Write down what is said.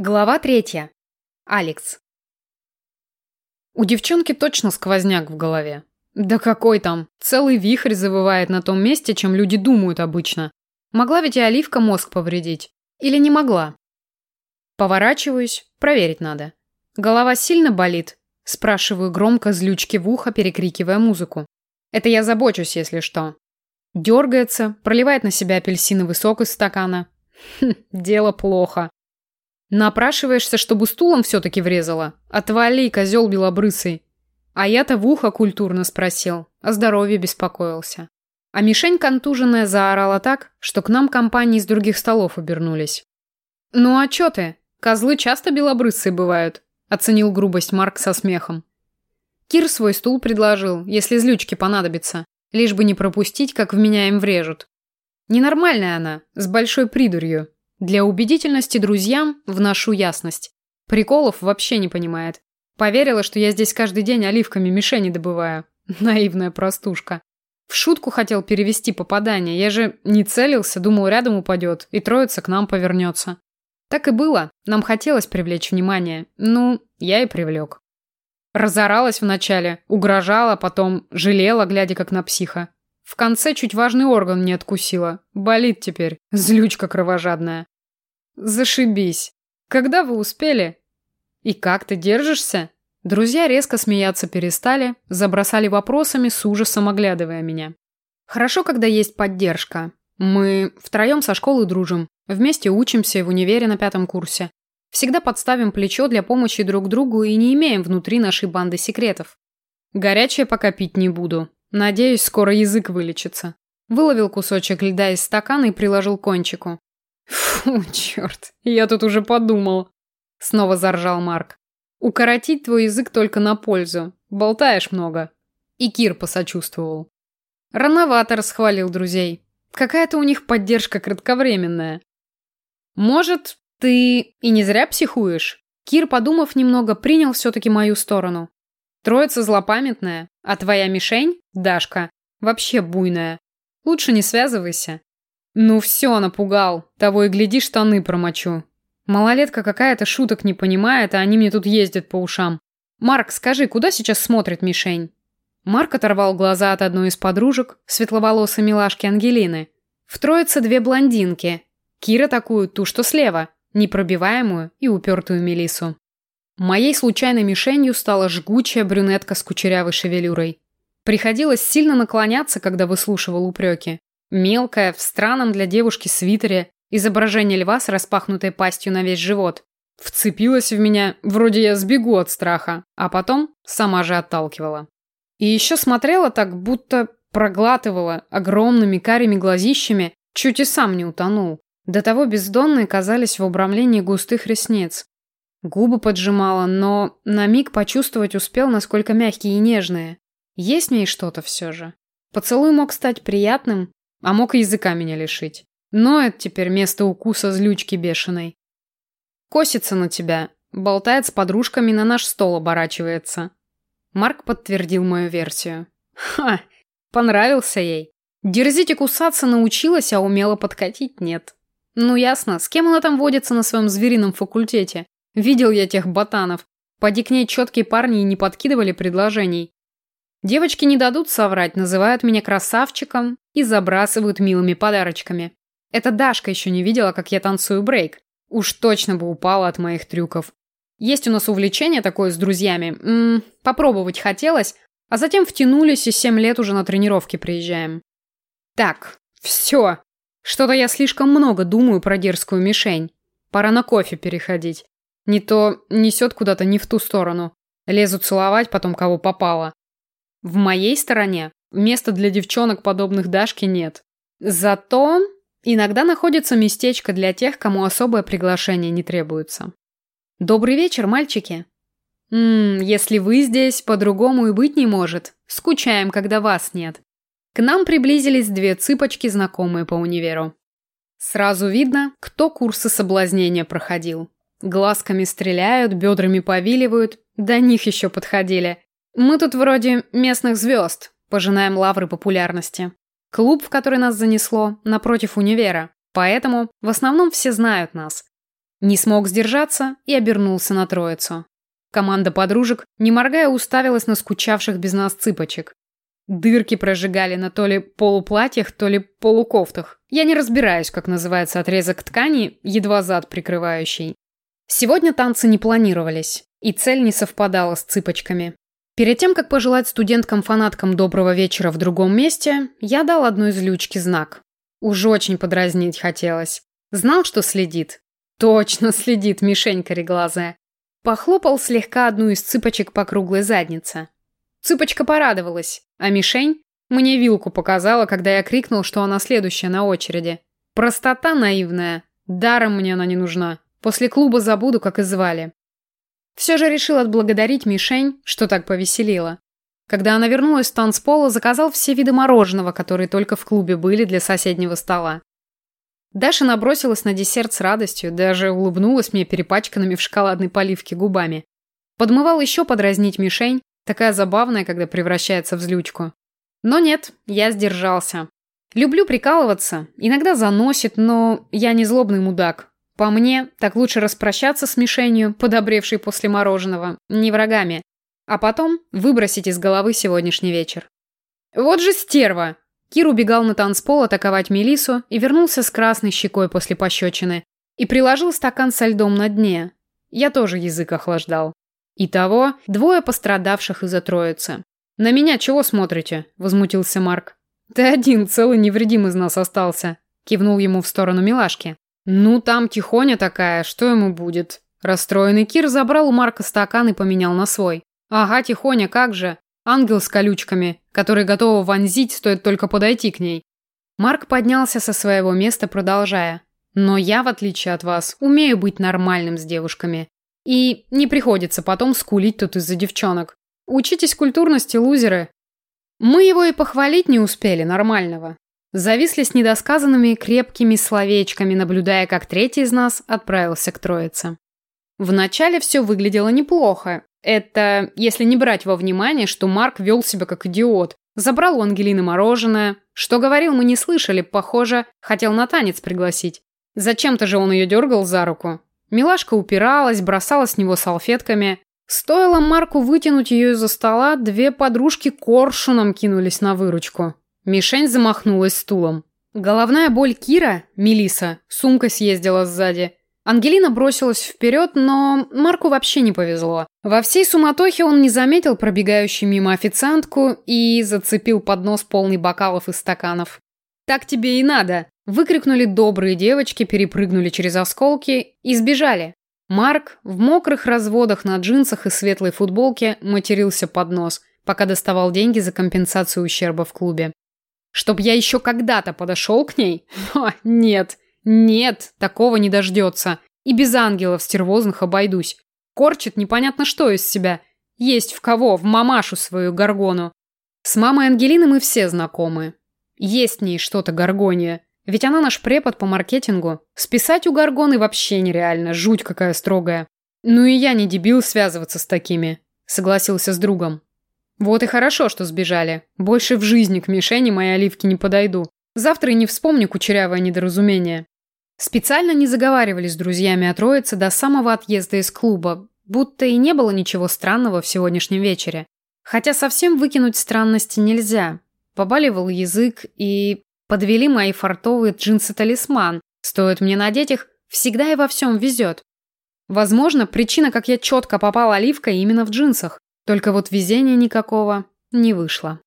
Глава третья. Алекс. У девчонки точно сквозняк в голове. Да какой там, целый вихрь завывает на том месте, чем люди думают обычно. Могла ведь и оливка мозг повредить. Или не могла? Поворачиваюсь, проверить надо. Голова сильно болит? Спрашиваю громко злючки в ухо, перекрикивая музыку. Это я забочусь, если что. Дергается, проливает на себя апельсиновый сок из стакана. Хм, дело плохо. Напрашиваешься, чтобы стулом все-таки врезала? Отвали, козел белобрысый. А я-то в ухо культурно спросил, о здоровье беспокоился. А мишень контуженная заорала так, что к нам компании из других столов обернулись. «Ну а чё ты? Козлы часто белобрысые бывают», — оценил грубость Марк со смехом. Кир свой стул предложил, если злючки понадобится, лишь бы не пропустить, как в меня им врежут. Ненормальная она, с большой придурью, для убедительности друзьям вношу ясность. Приколов вообще не понимает. Поверила, что я здесь каждый день оливками мишени добываю. Наивная простушка. В шутку хотел перевести попадание. Я же не целился, думал, рядом упадет, и троица к нам повернется. Так и было. Нам хотелось привлечь внимание. Ну, я и привлек. Разоралась вначале, угрожала, потом жалела, глядя как на психа. В конце чуть важный орган не откусила. Болит теперь. Злючка кровожадная. Зашибись. Когда вы успели? И как ты держишься? Друзья резко смеяться перестали, забросали вопросами, с ужасом оглядывая меня. Хорошо, когда есть поддержка. Мы втроем со школы дружим, вместе учимся в универе на пятом курсе. Всегда подставим плечо для помощи друг другу и не имеем внутри нашей банды секретов. Горячее пока пить не буду. Надеюсь, скоро язык вылечится. Выловил кусочек льда из стакана и приложил кончику. Фу, черт, я тут уже подумал. Снова заржал Марк. Укоротить твой язык только на пользу. Болтаешь много. И Кир посочувствовал. Рановато расхвалил друзей. Какая-то у них поддержка кратковременная. Может, ты и не зря психуешь? Кир, подумав немного, принял все-таки мою сторону. Троица злопамятная, а твоя мишень, Дашка, вообще буйная. Лучше не связывайся. Ну все, напугал. Того и гляди, штаны промочу. Малолетка какая-то шуток не понимает, а они мне тут ездят по ушам. Марк, скажи, куда сейчас смотрит мишень? Марк оторвал глаза от одной из подружек, светловолосой милашки Ангелины. В троице две блондинки. Кира такую, ту, что слева, непробиваемую и упертую Мелису. Моей случайной мишенью стала жгучая брюнетка с кучерявой шевелюрой. Приходилось сильно наклоняться, когда выслушивал упреки. Мелкая, в странном для девушки свитере, изображение льва с распахнутой пастью на весь живот. Вцепилась в меня, вроде я сбегу от страха, а потом сама же отталкивала. И еще смотрела так, будто проглатывала огромными карими глазищами, чуть и сам не утонул. До того бездонные казались в обрамлении густых ресниц. Губы поджимала, но на миг почувствовать успел, насколько мягкие и нежные. Есть в ней что-то все же. Поцелуй мог стать приятным, а мог и языка меня лишить. Но это теперь место укуса злючки бешеной. Косится на тебя, болтает с подружками, на наш стол оборачивается. Марк подтвердил мою версию. Ха, понравился ей. Дерзить и кусаться научилась, а умела подкатить нет. Ну ясно, с кем она там водится на своем зверином факультете? Видел я тех ботанов. Поди к ней четкие парни и не подкидывали предложений. Девочки не дадут соврать, называют меня красавчиком и забрасывают милыми подарочками. Эта Дашка еще не видела, как я танцую брейк. Уж точно бы упала от моих трюков. Есть у нас увлечение такое с друзьями. М -м, попробовать хотелось, а затем втянулись и семь лет уже на тренировки приезжаем. Так, все. Что-то я слишком много думаю про дерзкую мишень. Пора на кофе переходить. Не то несет куда-то не в ту сторону. Лезу целовать потом кого попало. В моей стороне места для девчонок, подобных Дашке, нет. Зато иногда находится местечко для тех, кому особое приглашение не требуется. Добрый вечер, мальчики. Ммм, если вы здесь, по-другому и быть не может. Скучаем, когда вас нет. К нам приблизились две цыпочки, знакомые по универу. Сразу видно, кто курсы соблазнения проходил. Глазками стреляют, бедрами повиливают. До них еще подходили. Мы тут вроде местных звезд, пожинаем лавры популярности. Клуб, в который нас занесло, напротив универа. Поэтому в основном все знают нас. Не смог сдержаться и обернулся на троицу. Команда подружек, не моргая, уставилась на скучавших без нас цыпочек. Дырки прожигали на то ли полуплатьях, то ли полукофтах. Я не разбираюсь, как называется отрезок ткани, едва зад прикрывающий. Сегодня танцы не планировались, и цель не совпадала с цыпочками. Перед тем, как пожелать студенткам-фанаткам доброго вечера в другом месте, я дал одной злючке знак. Уж очень подразнить хотелось. Знал, что следит. Точно следит, мишень кореглазая. Похлопал слегка одну из цыпочек по круглой заднице. Цыпочка порадовалась, а мишень мне вилку показала, когда я крикнул, что она следующая на очереди. Простота наивная. Даром мне она не нужна. После клуба забуду, как и звали. Все же решил отблагодарить мишень, что так повеселило. Когда она вернулась с танцпола, заказал все виды мороженого, которые только в клубе были для соседнего стола. Даша набросилась на десерт с радостью, даже улыбнулась мне перепачканными в шоколадной поливке губами. Подмывал еще подразнить мишень, такая забавная, когда превращается в злючку. Но нет, я сдержался. Люблю прикалываться, иногда заносит, но я не злобный мудак. По мне, так лучше распрощаться с мишенью, подобревшей после мороженого, не врагами, а потом выбросить из головы сегодняшний вечер. Вот же стерва! Кир убегал на танцпол атаковать Мелису и вернулся с красной щекой после пощечины и приложил стакан со льдом на дне. Я тоже язык охлаждал. Итого двое пострадавших из-за троицы. «На меня чего смотрите?» – возмутился Марк. «Ты один, целый невредим из нас остался», – кивнул ему в сторону милашки. «Ну, там тихоня такая, что ему будет?» Расстроенный Кир забрал у Марка стакан и поменял на свой. «Ага, тихоня, как же. Ангел с колючками, который готова вонзить, стоит только подойти к ней». Марк поднялся со своего места, продолжая. «Но я, в отличие от вас, умею быть нормальным с девушками. И не приходится потом скулить тут из-за девчонок. Учитесь культурности, лузеры». Мы его и похвалить не успели, нормального. Зависли с недосказанными крепкими словечками, наблюдая, как третий из нас отправился к троице. Вначале все выглядело неплохо. Это если не брать во внимание, что Марк вел себя как идиот. Забрал у Ангелины мороженое. Что говорил, мы не слышали, похоже, хотел на танец пригласить. Зачем-то же он ее дергал за руку. Милашка упиралась, бросала с него салфетками. Стоило Марку вытянуть ее из-за стола, две подружки коршуном кинулись на выручку. Мишень замахнулась стулом. Головная боль Кира, Мелиса, сумка съездила сзади. Ангелина бросилась вперед, но Марку вообще не повезло. Во всей суматохе он не заметил пробегающую мимо официантку и зацепил поднос полный бокалов и стаканов. «Так тебе и надо!» Выкрикнули добрые девочки, перепрыгнули через осколки и сбежали. Марк в мокрых разводах на джинсах и светлой футболке матерился под нос, пока доставал деньги за компенсацию ущерба в клубе. Чтоб я еще когда-то подошел к ней? О, нет, нет, такого не дождется. И без ангелов стервозных обойдусь. Корчит непонятно что из себя. Есть в кого, в мамашу свою горгону. С мамой Ангелины мы все знакомы. Есть в ней что-то горгония. Ведь она наш препод по маркетингу. Списать у горгоны вообще нереально, жуть какая строгая. Ну и я не дебил связываться с такими. Согласился с другом. Вот и хорошо, что сбежали. Больше в жизни к мишени мои оливки не подойду. Завтра и не вспомню кучерявое недоразумение. Специально не заговаривали с друзьями о троице до самого отъезда из клуба, будто и не было ничего странного в сегодняшнем вечере. Хотя совсем выкинуть странности нельзя. Побаливал язык и... Подвели мои фартовые джинсы-талисман. Стоит мне надеть их, всегда и во всем везет. Возможно, причина, как я четко попала оливкой именно в джинсах. Только вот везения никакого не вышло.